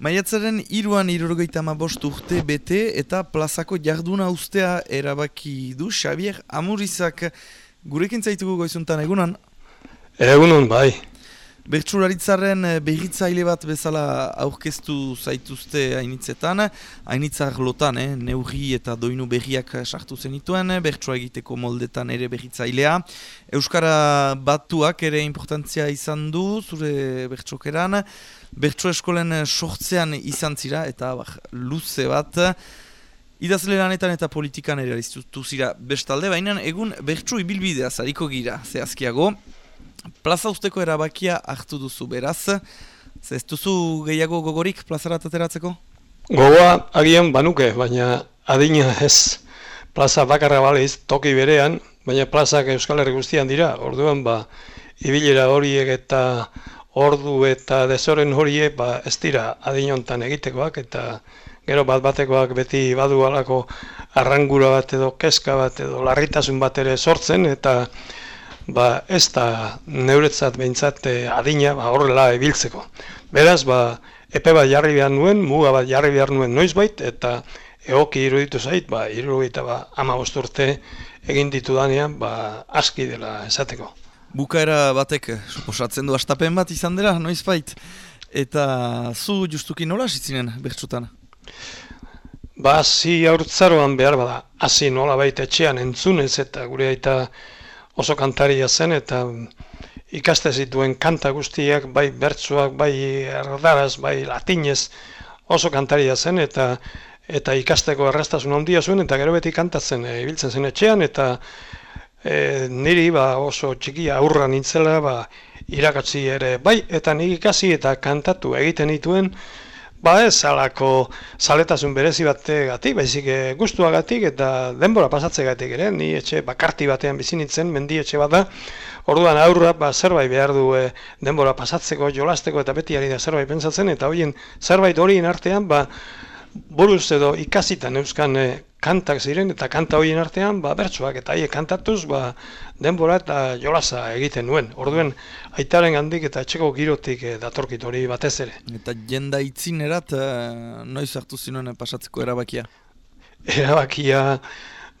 Maiatzaren iruan irurogeita bost urte bete eta plazako jarduna ustea erabaki du Xavier Amurizak gurekin zaitugu goizuntan egunan? Egunon, bai. Bertsuraritzaren eh, berritzaile bat bezala aurkeztu zaituzte hainitzetan, hainitzar lotan, eh, neurri eta doinu berriak sartu zenituen, bertsua egiteko moldetan ere berritzailea. Euskara batuak ere importantzia izan du, zure bertsokeran, bertso eskolen sortzean izan zira, eta bah, luze bat, Idazle lanetan eta politikan ere ariztutu zira bestalde, baina egun bertsu ibilbidea zariko gira, zehazkiago. Plaza usteko erabakia hartu duzu beraz, ez duzu gehiago gogorik plazarat ateratzeko? Gogoa agian banuke, baina adina ez plaza bakarra baliz toki berean, baina plazak Euskal Herri guztian dira, orduan ba, ibilera horiek eta ordu eta desoren horiek ba, ez dira adinontan egitekoak, eta gero bat batekoak beti badu alako arrangura bat edo keska bat edo larritasun bat ere sortzen, eta ba, ez da neuretzat behintzat eh, adina ba, horrela ebiltzeko. Beraz, ba, epe bat jarri behar nuen, muga bat jarri behar nuen noizbait, eta egoki iruditu zait, ba, iruditu ba, ama urte egin ditu danean, ba, aski dela esateko. Bukaera batek, suposatzen du astapen bat izan dela, noizbait, eta zu justuki nola zitzinen bertsutan? Ba, zi aurtzaroan behar bada, hasi nola baita etxean entzunez eta gure aita oso kantaria zen eta ikaste zituen kanta guztiak, bai bertsuak, bai erdaraz, bai latinez oso kantaria zen eta eta ikasteko errastasun handia zuen eta gero beti kantatzen e, ibiltzen zen etxean eta e, niri ba, oso txikia aurra nintzela ba, irakatzi ere bai eta nik ikasi eta kantatu egiten dituen Ba ez, alako saletasun berezi bategatik, baizik e, gustuagatik eta denbora pasatzegatik ere, ni etxe bakarti batean bizi nintzen, mendi etxe bat da, orduan aurra ba, zerbait behar du e, denbora pasatzeko, jolasteko eta beti ari da zerbait pentsatzen, eta horien zerbait horien artean, ba, buruz edo ikasitan euskan e, kantak ziren eta kanta horien artean ba bertsoak eta haiek kantatuz ba denbora eta jolasa egiten nuen. Orduen aitaren handik eta etxeko girotik e, datorkit hori batez ere. Eta jenda itzinerat e, noiz hartu zinuen pasatzeko erabakia? Erabakia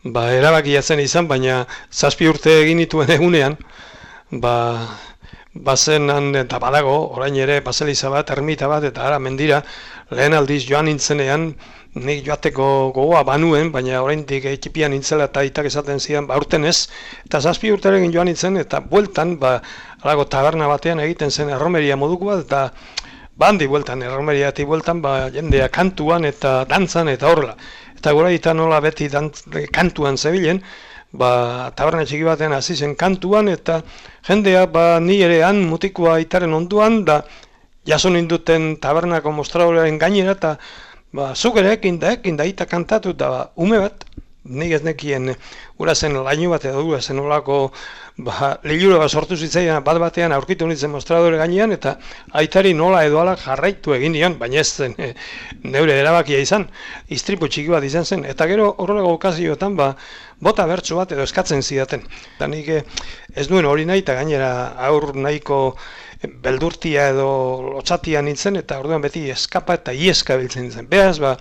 ba erabakia zen izan baina zazpi urte egin egunean ba bazenan eta badago orain ere baseliza bat ermita bat eta ara mendira lehen aldiz joan nintzenean nik joateko gogoa banuen, baina oraindik ekipian nintzela eta itak esaten zidan, ba urten ez, eta zazpi urteregin joan nintzen, eta bueltan, ba, alago taberna batean egiten zen erromeria moduko bat, eta bandi bueltan, erromeria eti bueltan, ba, jendea kantuan eta dantzan eta horrela. Eta eta nola beti dantz, kantuan zebilen, ba, taberna txiki batean hasi zen kantuan, eta jendea, ba, ni ere han mutikoa itaren onduan, da, jaso ninduten tabernako mostradorearen gainera, eta ba, zuk ere ekin da, ekin da, eta kantatu, eta ba, ume bat, nik ez nekien ura zen laino bat edo ura zen olako ba, lehilure bat sortu zitzaian bat batean aurkitu nintzen mostradore gainean eta aitari nola edo ala jarraitu egin nion, baina ez zen e, neure erabakia izan, istripu txiki bat izan zen, eta gero horrelako okazioetan ba, bota bertsu bat edo eskatzen zidaten. Eta nik eh, ez duen hori nahi eta gainera aur nahiko beldurtia edo lotxatia nintzen, eta orduan beti eskapa eta ieska biltzen nintzen. Beaz, ba,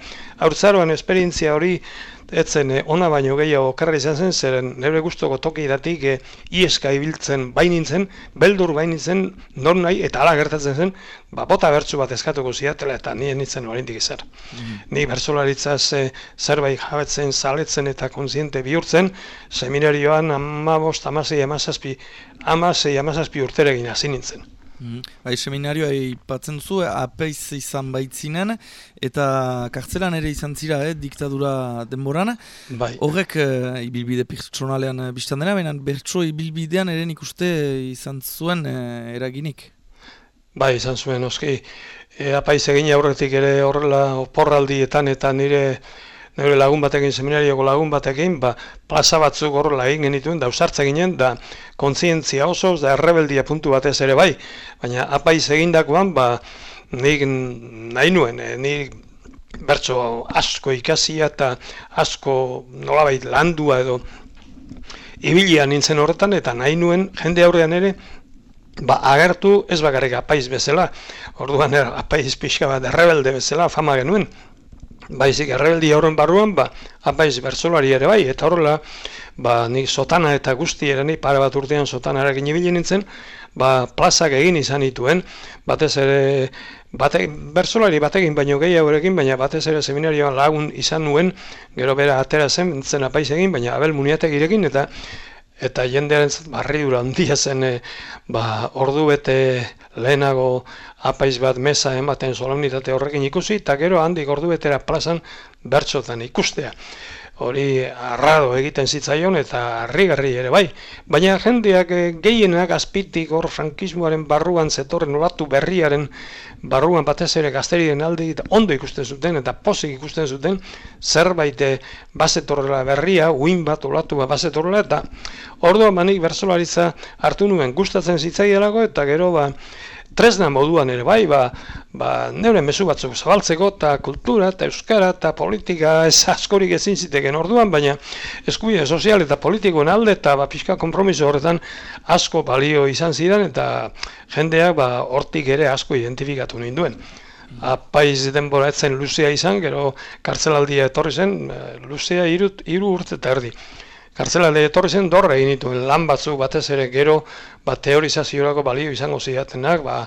aurtzaroan esperientzia hori, etzen eh, ona baino gehiago okerra izan zen, zeren nire guztoko toki datik eh, ieska ibiltzen bainintzen, beldur bainintzen, nor nahi, eta ala gertatzen zen, ba, bota bertsu bat eskatuko ziatela, eta nien nintzen oraindik izar. Mm Ni bertsolaritzaz eh, zerbait jabetzen, zaletzen eta kontziente bihurtzen, seminarioan amabost, amasei, amazazpi, amasei, amazazpi urteregin hasi nintzen. Mm. Bai, seminarioa ipatzen duzu, apeiz izan baitzinen, eta kartzelan ere izan zira, eh, diktadura denboran. Bai. Horrek uh, ibilbide pertsonalean uh, biztan dena, baina bertso ibilbidean ere nik uste izan zuen uh, eraginik. Bai, izan zuen, oski, e, apaiz egin aurretik ere horrela oporraldietan eta nire nire lagun batekin, seminarioko lagun batekin, ba, plaza batzuk horrela egin genituen, da usartza ginen, da kontzientzia oso, da errebeldia puntu batez ere bai, baina apaiz egindakoan, ba, nik nahi nuen, e, nik bertso asko ikasia eta asko nolabait landua edo ibilia nintzen horretan, eta nahi nuen jende aurrean ere, ba, agertu ez bakarrik apaiz bezala, orduan er, apaiz pixka bat errebelde bezala fama genuen, baizik errebeldi horren barruan, ba, apaiz bertzolari ere bai, eta horrela, ba, nik sotana eta guzti ere nik pare bat urtean sotanarekin ibili nintzen, ba, plazak egin izan dituen, batez ere, bate, bertzolari batekin baino gehiagorekin, baina batez ere seminarioan lagun izan nuen, gero bera atera zen, zen apaiz egin, baina abel muniatek irekin, eta eta jendearen barridura handia zen e, ba, ordu bete lehenago apaiz bat mesa ematen solemnitate horrekin ikusi, eta gero handik ordu betera plazan bertxotan ikustea hori arrado egiten zitzaion eta harrigarri ere bai. Baina jendeak eh, gehienak azpitik hor frankismoaren barruan zetorren olatu berriaren barruan batez ere gazterien alde eta ondo ikusten zuten eta pozik ikusten zuten zerbait eh, bazetorrela berria, uin bat olatu bat bazetorrela eta orduan manik berzolaritza hartu nuen gustatzen zitzaielako eta gero ba tresna moduan ere bai, ba, ba neure mezu batzuk zabaltzeko, eta kultura, eta euskara, eta politika ez askorik ezin ziteken orduan, baina eskubide sozial eta politikoen alde, eta ba, pixka kompromiso horretan asko balio izan zidan, eta jendeak ba, hortik ere asko identifikatu ninduen. Apaiz denbora etzen luzea izan, gero kartzelaldia etorri zen, eh, luzea iru, urte eta erdi. Kartzelale etorri zen dorre egin dituen lan batzuk batez ere gero ba, teorizaziorako balio izango zidatenak, ba,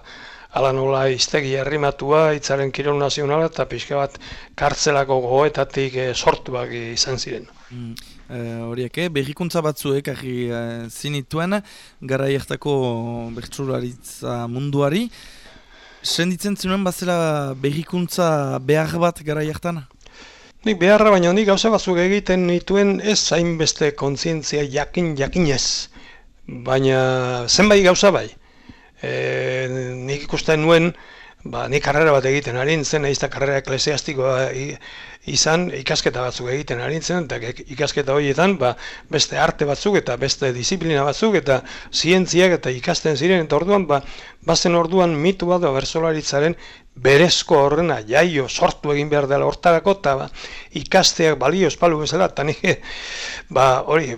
ala nola iztegi herrimatua, itzaren kirol nazionala eta pixka bat kartzelako gogoetatik e, sortuak izan ziren. Mm. E, horiek, eh? berrikuntza batzuek ahi e, zinituen, gara jertako bertsularitza munduari. Senditzen zinuen bazela berrikuntza behar bat gara jertan? Nik beharra baina nik gauza batzuk egiten nituen ez hainbeste kontzientzia jakin jakinez. Baina zenbait gauza bai. E, nik ikusten nuen, ba, nik karrera bat egiten ari nintzen, ez da karrera ekleziastikoa izan, ikasketa batzuk egiten ari nintzen, eta ikasketa horietan, ba, beste arte batzuk eta beste disiplina batzuk eta zientziak eta ikasten ziren, eta orduan, ba, bazen orduan mitu bat bersolaritzaren berezko horrena jaio sortu egin behar dela hortarako eta ba, ikasteak balio espalu bezala eta nire ba, hori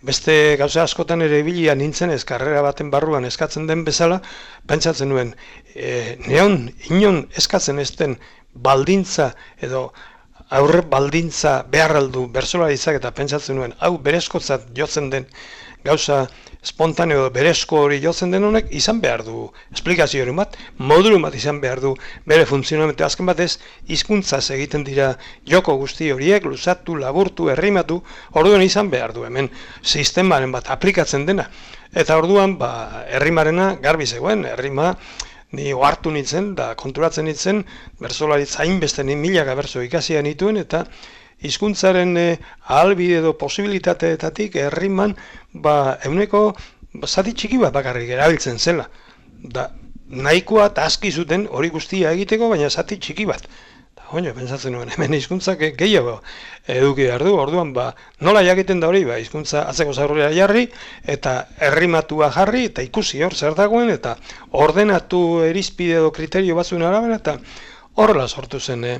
beste gauza askotan ere bilia nintzen ez karrera baten barruan eskatzen den bezala pentsatzen nuen e, neon inon eskatzen ez den baldintza edo aurre baldintza beharraldu bersolaritzak eta pentsatzen nuen hau berezkotzat jotzen den gauza espontaneo berezko hori jotzen den honek izan behar du esplikazio hori bat, modulu bat izan behar du bere funtzionamentu azken batez hizkuntzaz egiten dira joko guzti horiek, luzatu, laburtu, herrimatu, orduan izan behar du hemen sistemaren bat aplikatzen dena. Eta orduan, ba, herrimarena garbi zegoen, herrima ni ohartu nintzen da konturatzen nintzen, berzolaritza hainbeste ni milaka berzo ikasia nituen eta hizkuntzaren e, ahalbide edo posibilitateetatik herriman ba euneko zati txiki bat bakarrik erabiltzen zela. Da, nahikoa eta aski zuten hori guztia egiteko, baina zati txiki bat. Oino, pentsatzen nuen, hemen hizkuntzak gehiago eduki behar du, orduan, ba, nola jakiten da hori, ba, hizkuntza atzeko zaurria jarri, eta herrimatua jarri, eta ikusi hor zer dagoen, eta ordenatu erizpide edo kriterio batzuen arabera, eta horrela sortu zen, eh,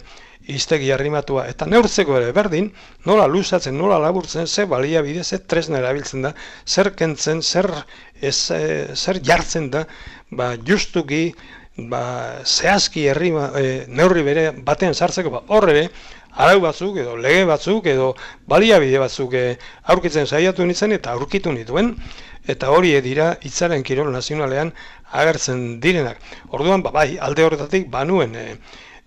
iztegi arrimatua eta neurtzeko ere berdin, nola luzatzen, nola laburtzen, ze balia bide, ze tresna erabiltzen da, zer kentzen, zer, ez, e, zer jartzen da, ba, justuki, ba, zehazki herrima, e, neurri bere batean sartzeko, ba, horre arau batzuk edo lege batzuk edo baliabide batzuk e, aurkitzen saiatu nintzen eta aurkitu nituen eta hori dira hitzaren kirol nazionalean agertzen direnak. Orduan, ba, bai, alde horretatik banuen e,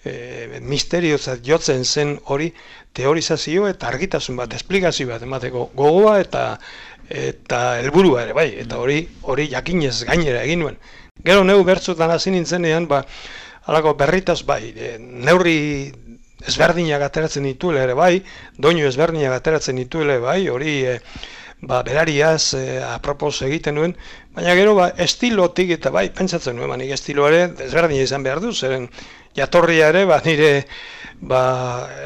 e, misteriozat jotzen zen hori teorizazio eta argitasun bat, esplikazio bat emateko gogoa eta eta helburua ere bai, eta hori hori jakinez gainera egin nuen. Gero neu bertzutan hasi nintzenean, ba, alako berritaz bai, e, neurri ezberdinak ateratzen dituela ere bai, doinu ezberdinak ateratzen dituela bai, hori e, ba, berariaz e, apropos egiten nuen, baina gero ba, estilotik eta bai, pentsatzen nuen, manik estilo ere ezberdina izan behar du, zeren jatorria ere, ba, nire ba,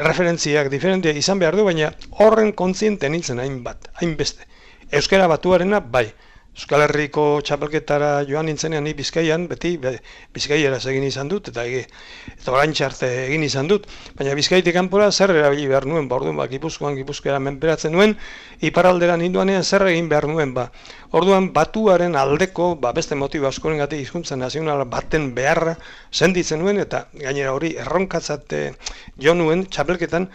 referentziak diferentia izan behar du, baina horren kontziente nintzen hainbat, hainbeste. Euskara batuarena, bai, Euskal Herriko txapelketara joan nintzenean ni Bizkaian, beti Bizkaiera egin izan dut, eta egi, eta orain txarte egin izan dut. Baina Bizkaitik kanpora zer erabili behar nuen, ba, orduan, ba, gipuzkoan, gipuzkoera menperatzen nuen, iparaldera ninduanean zer egin behar nuen, ba. Orduan, batuaren aldeko, ba, beste motibo askoren gati izkuntzen nazional baten beharra senditzen nuen, eta gainera hori erronkatzate jo nuen txapelketan,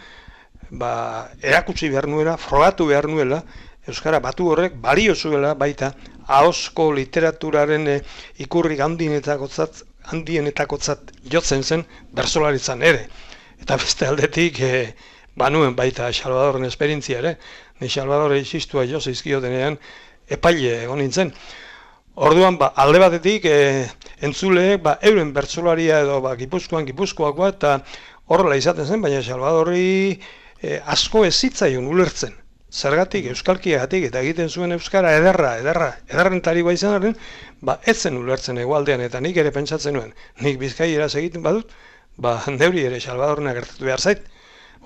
ba, erakutsi behar nuela, frogatu behar nuela, Euskara batu horrek balio zuela baita ahosko literaturaren e, ikurri handienetakotzat handienetakotzat jotzen zen bersolaritzan ere. Eta beste aldetik e, banuen baita Salvadorren esperientzia ere. Ni Salvador existua jo zaizkio denean epaile egon nintzen. Orduan ba, alde batetik e, entzuleek ba, euren bertsolaria edo ba, gipuzkoan gipuzkoakoa eta horrela izaten zen, baina Salvadorri e, asko ez zitzaion ulertzen zergatik euskalkiagatik eta egiten zuen euskara ederra, ederra, ederren tarikoa izan arren, ba, etzen ulertzen egualdean eta nik ere pentsatzen nuen, nik bizkai eraz egiten badut, ba, neuri ere salvadorna gertatu behar zait,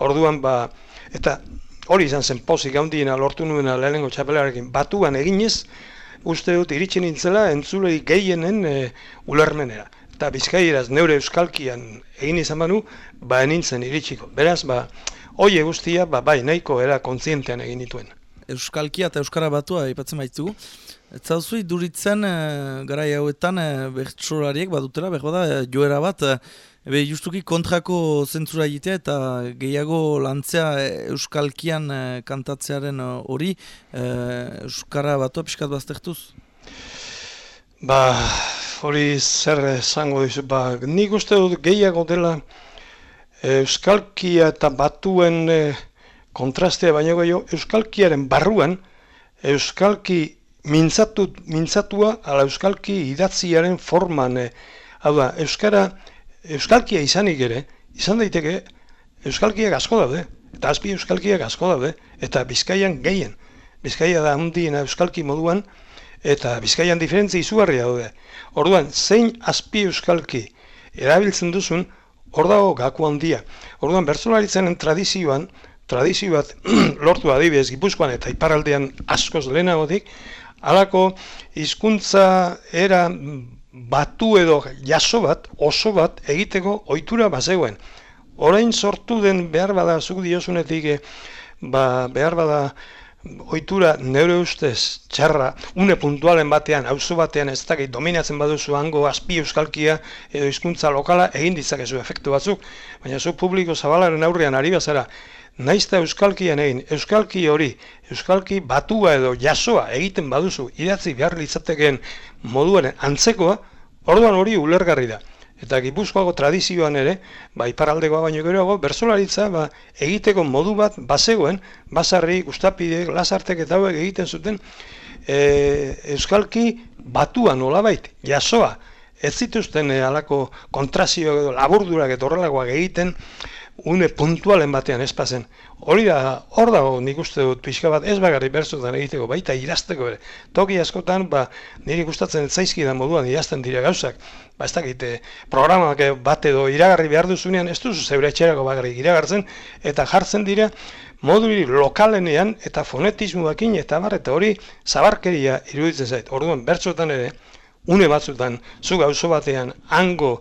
orduan, ba, eta hori izan zen pozik handiena lortu nuena lehenengo txapelarekin, batuan eginez, uste dut iritsi nintzela entzulei gehienen e, ulermenera. Eta bizkaieraz neure euskalkian egin izan banu, ba enintzen iritsiko. Beraz, ba, Oie guztia, ba, bai, nahiko era kontzientean egin dituen. Euskalkia eta Euskara batua ipatzen baitu. Zauzui duritzen e, garai hauetan e, bertsolariek badutela, behar bada, e, joera bat, e, ebe justuki kontrako zentzura egitea eta gehiago lantzea Euskalkian e, kantatzearen hori, e, Euskara batua pixkat baztertuz? Ba, hori zer zango dizu, ba, nik uste dut gehiago dela, Euskalkia eta batuen e, kontrastea baino gehiago, Euskalkiaren barruan, Euskalki mintzatu, mintzatua, ala Euskalki idatziaren forman, e, hau da, Euskara, Euskalkia izanik ere, izan daiteke, Euskalkiak asko daude, eta azpi Euskalkiak asko daude, eta Bizkaian gehien. Bizkaia da handiena Euskalki moduan, eta Bizkaian diferentzi izugarria daude. Orduan, zein azpi Euskalki erabiltzen duzun, hor dago gaku handia. Orduan bertsolaritzaren tradizioan, tradizio bat lortu adibidez Gipuzkoan eta iparaldean askoz lehenagotik, halako hizkuntza era batu edo jaso bat, oso bat egiteko ohitura bazegoen. Orain sortu den behar bada zuk diozunetik, eh, ba, behar bada ohitura neure ustez txarra une puntualen batean auzo batean ez dakit dominatzen baduzu hango azpi euskalkia edo hizkuntza lokala egin ditzakezu efektu batzuk. Baina zu publiko zabalaren aurrean ari bazara naizta euskalkian egin euskalki hori euskalki batua edo jasoa egiten baduzu idatzi behar litzatekeen moduaren antzekoa orduan hori ulergarri da eta Gipuzkoago tradizioan ere, ba iparaldekoa baino geroago bersolaritza ba, egiteko modu bat bazegoen, basarri, gustapide, lasartek eta hauek egiten zuten e, euskalki batua nolabait, jasoa, ez zituzten e, alako kontrazio edo laburdurak eta horrelakoak egiten, une puntualen batean espazen. Hori da, hor dago nik uste dut pixka bat ez bagarri bertzutan egiteko, baita irazteko ere. Toki askotan, ba, niri gustatzen zaizki da moduan irazten dira gauzak. Ba, ez dakite, programak bat edo iragarri behar duzunean, ez duzu zeure etxerako bagarri iragartzen, eta jartzen dira modu lokalenean eta fonetismoakin eta bar, eta hori zabarkeria iruditzen zait. Orduan, bertzutan ere, une batzutan, zu gauzo batean, hango,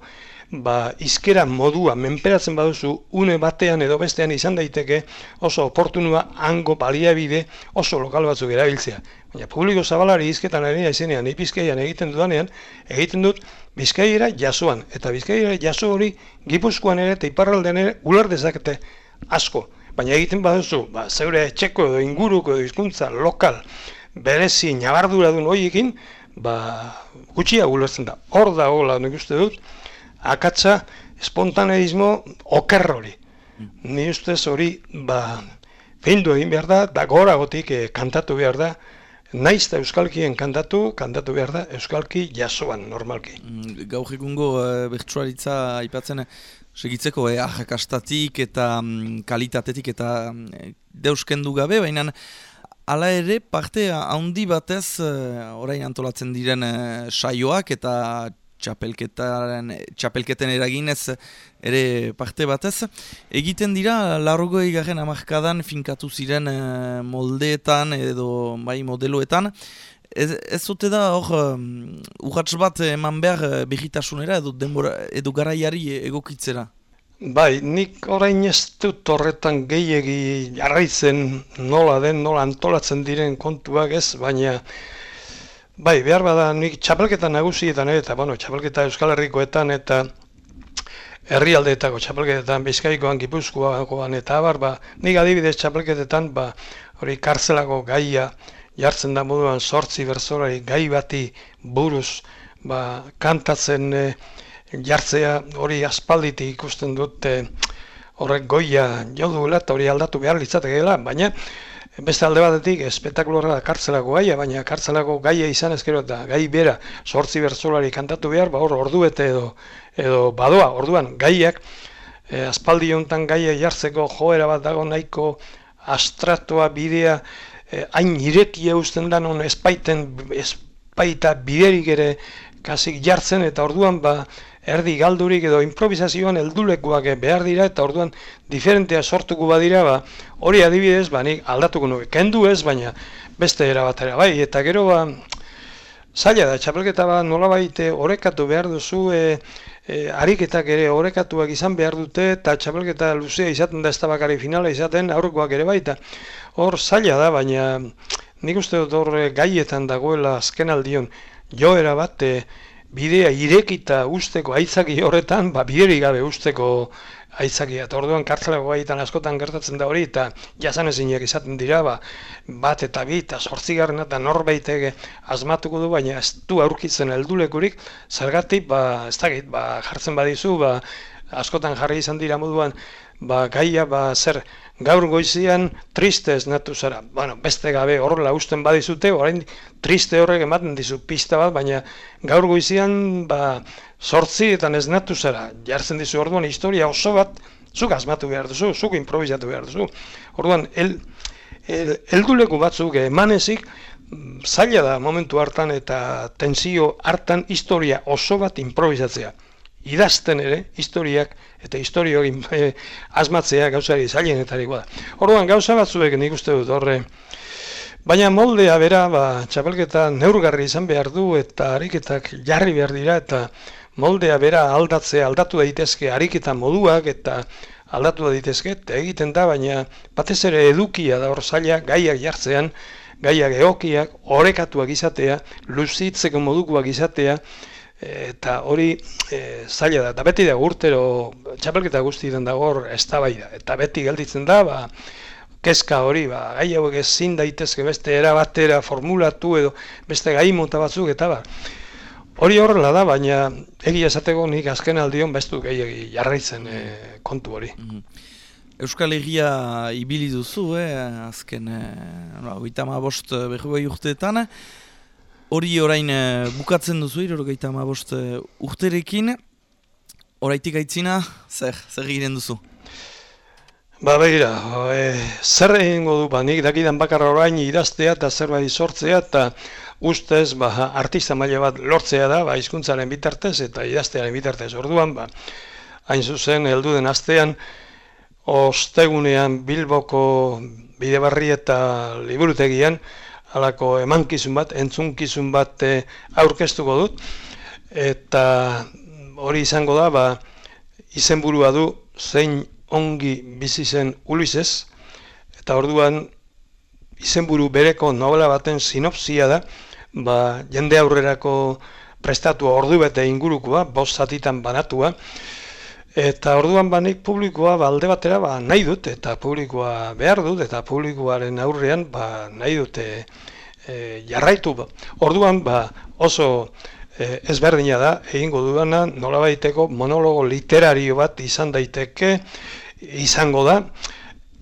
ba, izkera modua menperatzen baduzu une batean edo bestean izan daiteke oso oportunua hango baliabide oso lokal batzuk erabiltzea. Baina publiko zabalari izketan ari izenean, ipizkeian egiten dudanean, egiten dut bizkaiera jasoan. Eta bizkaiera jaso hori gipuzkoan ere eta iparraldean ere ular dezakete asko. Baina egiten baduzu, ba, zeure txeko edo inguruko edo hizkuntza lokal berezi nabardura duen horiekin, ba, gutxia gulertzen da. Hor da hola, nik uste dut, akatsa espontaneismo oker hori. Ni ustez hori, ba, findu egin behar da, da gora gotik eh, kantatu behar da, naiz da euskalkien kantatu, kantatu behar da euskalki jasoan normalki. Mm, Gaur egungo e, bertsuaritza aipatzen, segitzeko eh, ahakastatik eta mm, kalitatetik eta mm, deuskendu gabe, baina Hala ere, parte handi batez, orain antolatzen diren saioak eta txapelketaren, txapelketen eraginez ere parte batez. Egiten dira, largoi garen amarkadan finkatu ziren eh, moldeetan edo bai modeloetan, Ez, ez da, hor, um, urratz bat eman behar uh, behitasunera edo, denbora, edo garaiari egokitzera? Bai, nik orain ez dut horretan gehiegi jarraitzen nola den, nola antolatzen diren kontuak ez, baina bai, behar bada nik txapelketa nagusietan eta, bueno, txapelketa Euskal Herrikoetan eta herrialdeetako txapelketetan, bizkaikoan, gipuzkoakoan eta abar, ba, nik adibidez txapelketetan, ba, hori kartzelako gaia, jartzen da moduan sortzi berzorari gai bati buruz ba, kantatzen e, jartzea hori aspalditik ikusten dute horrek goia jo duela eta hori aldatu behar litzatekeela, baina beste alde batetik espetakulorra da kartzelako gaia, baina kartzelako gaia izan ezkero eta gai bera sortzi berzolari kantatu behar, ba hor ordu eta edo, edo badoa, orduan gaiak e, aspaldi honetan gaia jartzeko joera bat dago nahiko astratua bidea Eh, hain irekia usten da non espaiten espaita biderik ere kasik jartzen eta orduan ba erdi galdurik edo improvisazioan heldulekuak behar dira eta orduan diferentea sortuko badira ba hori adibidez ba nik aldatuko nuke. Kendu ez baina beste era batera bai. Eta gero ba zaila da txapelketa ba nolabait eh, orekatu behar duzu e, e, ariketak ere orekatuak izan behar dute eta txapelketa luzea izaten da ez da bakari finala izaten aurrekoak ere baita. Hor zaila da baina nik uste dut hor gaietan dagoela azken aldion joera bat e, bidea irekita usteko aitzaki horretan ba bideri gabe usteko aitzaki eta orduan kartzelako gaietan askotan gertatzen da hori eta jasan ezinak izaten dira ba, bat eta bi eta sortzigarren eta norbaitege asmatuko du baina ez du aurkitzen heldulekurik. Zergatik ba ez dakit ba jartzen badizu ba askotan jarri izan dira moduan ba gaia ba zer gaur goizian triste ez natu zara. Bueno, beste gabe horrela usten badizute, orain triste horrek ematen dizu pista bat, baina gaur goizian ba, sortzi eta ez natu zara. Jartzen dizu orduan historia oso bat, zuk asmatu behar duzu, zuk improvisatu behar duzu. Orduan, el, el, elduleku batzuk emanezik, zaila da momentu hartan eta tensio hartan historia oso bat improvisatzea idazten ere, historiak eta historio e, asmatzea gauzari zailenetarikoa da. Orduan gauza batzuek nik uste dut horre, baina moldea bera, ba, txapelketa neurgarri izan behar du eta ariketak jarri behar dira eta moldea bera aldatzea, aldatu daitezke ariketa moduak eta aldatu daitezke eta egiten da, baina batez ere edukia da hor zaila gaiak jartzean, gaiak egokiak, orekatuak izatea, luzitzeko modukoak izatea, eta hori e, zaila da, eta beti da urtero txapelketa den dago hor eztabaida eta beti gelditzen da, ba, kezka hori, ba, gai hauek ezin daitezke beste erabatera formulatu edo beste gai mota batzuk eta ba. Hori horrela da, baina egia esateko nik azken aldion bestu gehiagi jarraitzen e, kontu hori. Mhm. Euskal Herria ibili duzu, eh, azken, eh, no, bost behu urteetan, hori orain uh, bukatzen duzu, irorgeita ama bost uh, urterekin, oraitik aitzina, zer, zer egiten duzu? Ba behira, e, zer egingo du, ba, nik dakidan bakarra orain idaztea eta zerbait sortzea eta ustez ba, artista maila bat lortzea da, ba, izkuntzaren bitartez eta idaztearen bitartez. Orduan, ba, hain zuzen, heldu den astean, ostegunean Bilboko bidebarri eta liburutegian, alako emankizun bat, entzunkizun bat e, aurkeztuko dut, eta hori izango da, ba, izenburua du zein ongi bizi zen Ulises, eta orduan izenburu bereko novela baten sinopsia da, ba, jende aurrerako prestatua ordu bete ingurukoa, bost zatitan banatua, Eta orduan banik publikoa ba, alde batera ba, nahi dut eta publikoa behar dut eta publikoaren aurrean ba, nahi dute e, jarraitu. Ba. Orduan ba, oso e, ezberdina da egingo duena nola baiteko monologo literario bat izan daiteke izango da.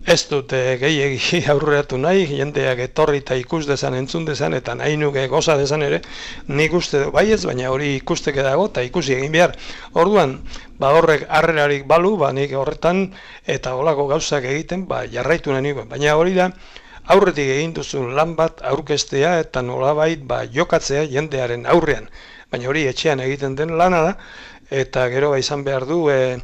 Ez dute gehiagi aurreatu nahi, jendeak etorri eta ikus dezan, entzun dezan, eta nahi nuke goza dezan ere, nik uste du baiez, baina hori ikusteke dago, eta ikusi egin behar. Orduan, ba horrek harrerarik balu, ba nik horretan, eta holako gauzak egiten, ba jarraitu nahi Baina hori da, aurretik egin duzun lan bat aurkestea, eta nolabait, ba jokatzea jendearen aurrean. Baina hori etxean egiten den lana da, eta gero ba izan behar du, e,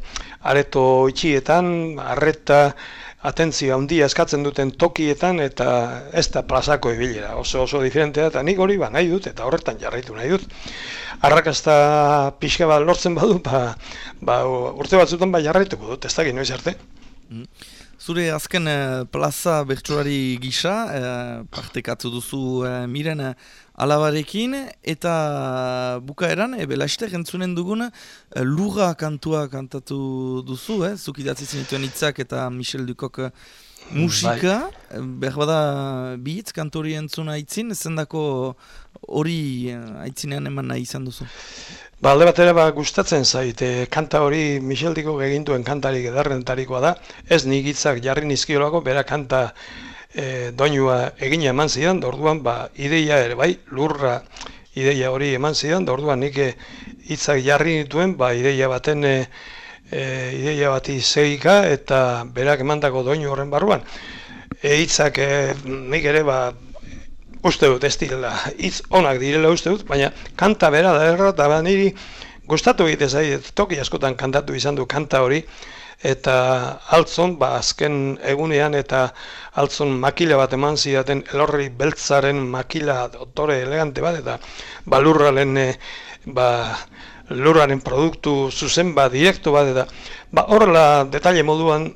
areto itxietan, arreta, atentzio handia eskatzen duten tokietan eta ez da plazako ibilera, oso oso diferentea eta nik hori ba nahi dut eta horretan jarraitu nahi dut. Arrakasta pixka bat lortzen badu, ba, ba, urte batzutan ba jarraituko dut, ez da noiz arte. Mm. Zure azken uh, plaza bertsurari gisa, uh, partekatu duzu uh, miren alabarekin, eta bukaeran, ebe laiste gentzunen dugun, uh, lurra kantua kantatu duzu, eh? zuk idatzi zenituen hitzak eta Michel Dukok musika, bai. behar bada bihitz kantori entzuna aitzin, zendako hori aitzinean eman nahi izan duzu. Ba, alde batera ba, gustatzen zait, e, kanta hori Micheldiko egintuen kantarik edarrentarikoa da, ez nik hitzak jarri nizkiolako, bera kanta e, doinua egina eman zidan, orduan ba, ideia ere bai, lurra ideia hori eman zidan, orduan nik e, hitzak jarri nituen, ba, ideia baten e, ideia bati zeika eta berak emandako doinu horren barruan. Hitzak e, nik ere ba, uste dut, ez direla, hitz onak direla uste dut, baina kanta bera da erra, eta ba, niri gustatu egite zai, toki askotan kantatu izan du kanta hori, eta altzon, ba, azken egunean, eta altzon makila bat eman zidaten elorri beltzaren makila dotore elegante bat, eta balurralen, e, ba, lurraren produktu zuzen ba, direktu bat, eta ba, horrela detalle moduan,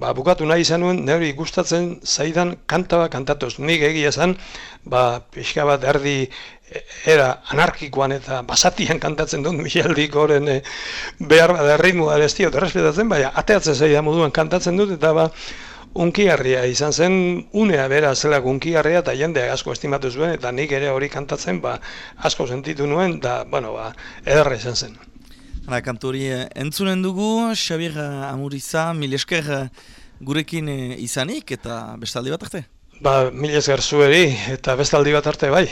ba, bukatu nahi izan nuen, nire gustatzen zaidan kanta bat kantatuz. Nik egia esan, ba, pixka bat erdi era anarkikoan eta basatian kantatzen dut Micheldik horren e, behar bat erritmua ez diot errespetatzen, baina ateatzen zaidan moduan kantatzen dut, eta ba, unkiarria izan zen unea bera zela unkiarria eta jendea asko estimatu zuen eta nik ere hori kantatzen ba, asko sentitu nuen da bueno ba ederra izan zen. Hala kanturi eh, entzunen dugu Xabier Amuriza mil esker eh, gurekin eh, izanik eta bestaldi bat arte. Ba mil esker zueri eta bestaldi bat arte bai.